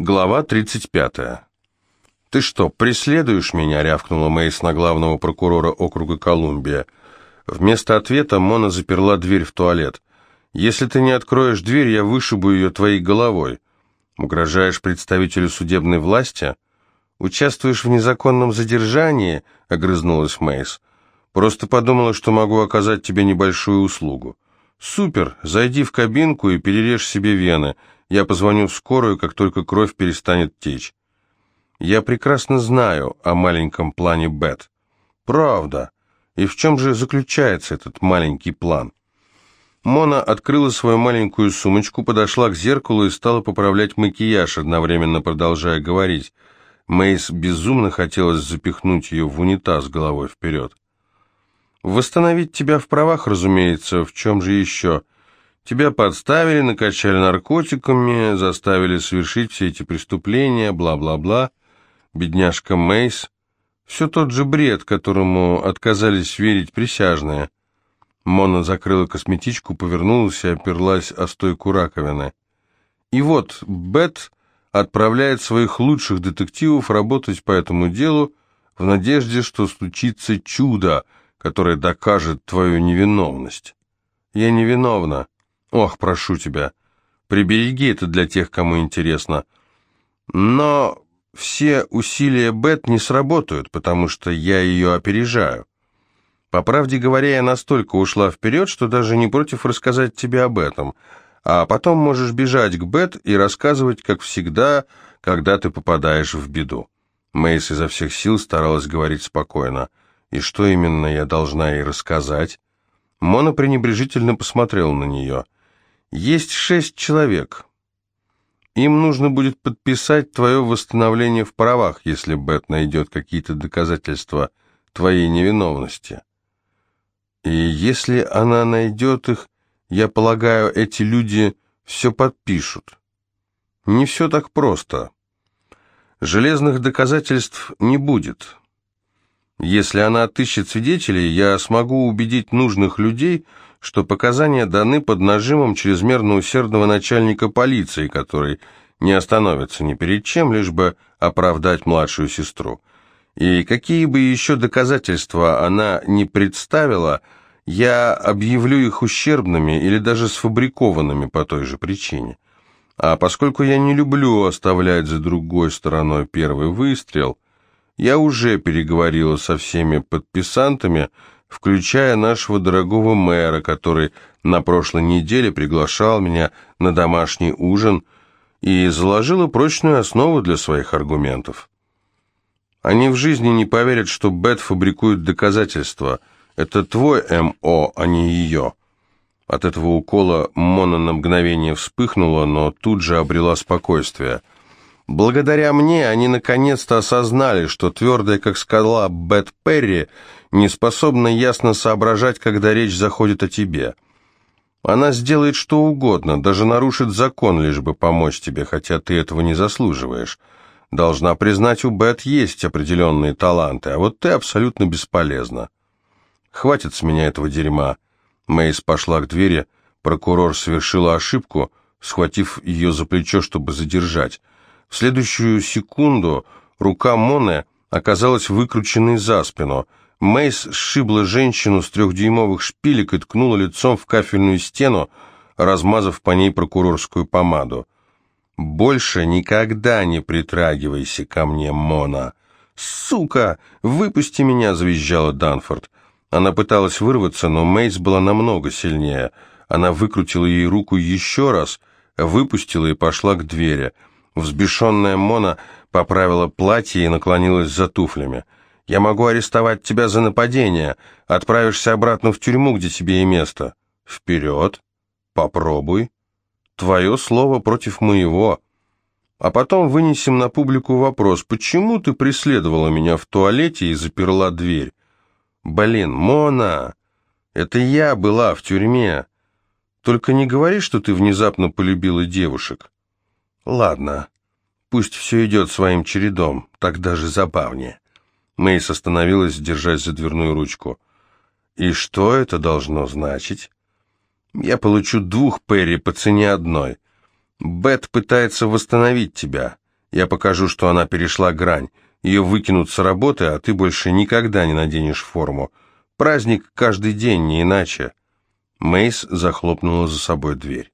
Глава 35. «Ты что, преследуешь меня?» — рявкнула Мейс на главного прокурора округа Колумбия. Вместо ответа Мона заперла дверь в туалет. «Если ты не откроешь дверь, я вышибу ее твоей головой. Угрожаешь представителю судебной власти? Участвуешь в незаконном задержании?» — огрызнулась Мейс. «Просто подумала, что могу оказать тебе небольшую услугу». «Супер! Зайди в кабинку и перережь себе вены. Я позвоню в скорую, как только кровь перестанет течь. Я прекрасно знаю о маленьком плане Бет. Правда. И в чем же заключается этот маленький план? Мона открыла свою маленькую сумочку, подошла к зеркалу и стала поправлять макияж, одновременно продолжая говорить. Мейс безумно хотелось запихнуть ее в унитаз головой вперед. «Восстановить тебя в правах, разумеется, в чем же еще?» Тебя подставили, накачали наркотиками, заставили совершить все эти преступления, бла-бла-бла. Бедняжка Мейс. Все тот же бред, которому отказались верить присяжные. Мона закрыла косметичку, повернулась и оперлась о стойку раковины. И вот Бет отправляет своих лучших детективов работать по этому делу в надежде, что случится чудо, которое докажет твою невиновность. Я невиновна. Ох, прошу тебя, прибереги это для тех, кому интересно. Но все усилия Бет не сработают, потому что я ее опережаю. По правде говоря, я настолько ушла вперед, что даже не против рассказать тебе об этом. А потом можешь бежать к Бет и рассказывать, как всегда, когда ты попадаешь в беду. Мейс изо всех сил старалась говорить спокойно. И что именно я должна ей рассказать? Мона пренебрежительно посмотрела на нее. Есть шесть человек. Им нужно будет подписать твое восстановление в правах, если Бет найдет какие-то доказательства твоей невиновности. И если она найдет их, я полагаю, эти люди все подпишут. Не все так просто. Железных доказательств не будет. Если она отыщет свидетелей, я смогу убедить нужных людей, что показания даны под нажимом чрезмерно усердного начальника полиции, который не остановится ни перед чем, лишь бы оправдать младшую сестру. И какие бы еще доказательства она не представила, я объявлю их ущербными или даже сфабрикованными по той же причине. А поскольку я не люблю оставлять за другой стороной первый выстрел, я уже переговорила со всеми подписантами, включая нашего дорогого мэра, который на прошлой неделе приглашал меня на домашний ужин и заложила прочную основу для своих аргументов. Они в жизни не поверят, что Бет фабрикует доказательства. Это твой МО, а не ее. От этого укола Мона на мгновение вспыхнула, но тут же обрела спокойствие. Благодаря мне они наконец-то осознали, что твердая, как скала, Бет Перри — не способна ясно соображать, когда речь заходит о тебе. Она сделает что угодно, даже нарушит закон, лишь бы помочь тебе, хотя ты этого не заслуживаешь. Должна признать, у Бет есть определенные таланты, а вот ты абсолютно бесполезна. Хватит с меня этого дерьма. Мэйс пошла к двери, прокурор совершила ошибку, схватив ее за плечо, чтобы задержать. В следующую секунду рука Моне оказалась выкрученной за спину — Мейс сшибла женщину с трехдюймовых шпилек и ткнула лицом в кафельную стену, размазав по ней прокурорскую помаду. «Больше никогда не притрагивайся ко мне, Мона!» «Сука! Выпусти меня!» — завизжала Данфорд. Она пыталась вырваться, но Мейс была намного сильнее. Она выкрутила ей руку еще раз, выпустила и пошла к двери. Взбешенная Мона поправила платье и наклонилась за туфлями. Я могу арестовать тебя за нападение. Отправишься обратно в тюрьму, где тебе и место. Вперед. Попробуй. Твое слово против моего. А потом вынесем на публику вопрос, почему ты преследовала меня в туалете и заперла дверь? Блин, Мона, это я была в тюрьме. Только не говори, что ты внезапно полюбила девушек. Ладно, пусть все идет своим чередом, так даже забавнее. Мейс остановилась, держась за дверную ручку. «И что это должно значить?» «Я получу двух Перри по цене одной. Бет пытается восстановить тебя. Я покажу, что она перешла грань. Ее выкинут с работы, а ты больше никогда не наденешь форму. Праздник каждый день, не иначе». Мейс захлопнула за собой дверь.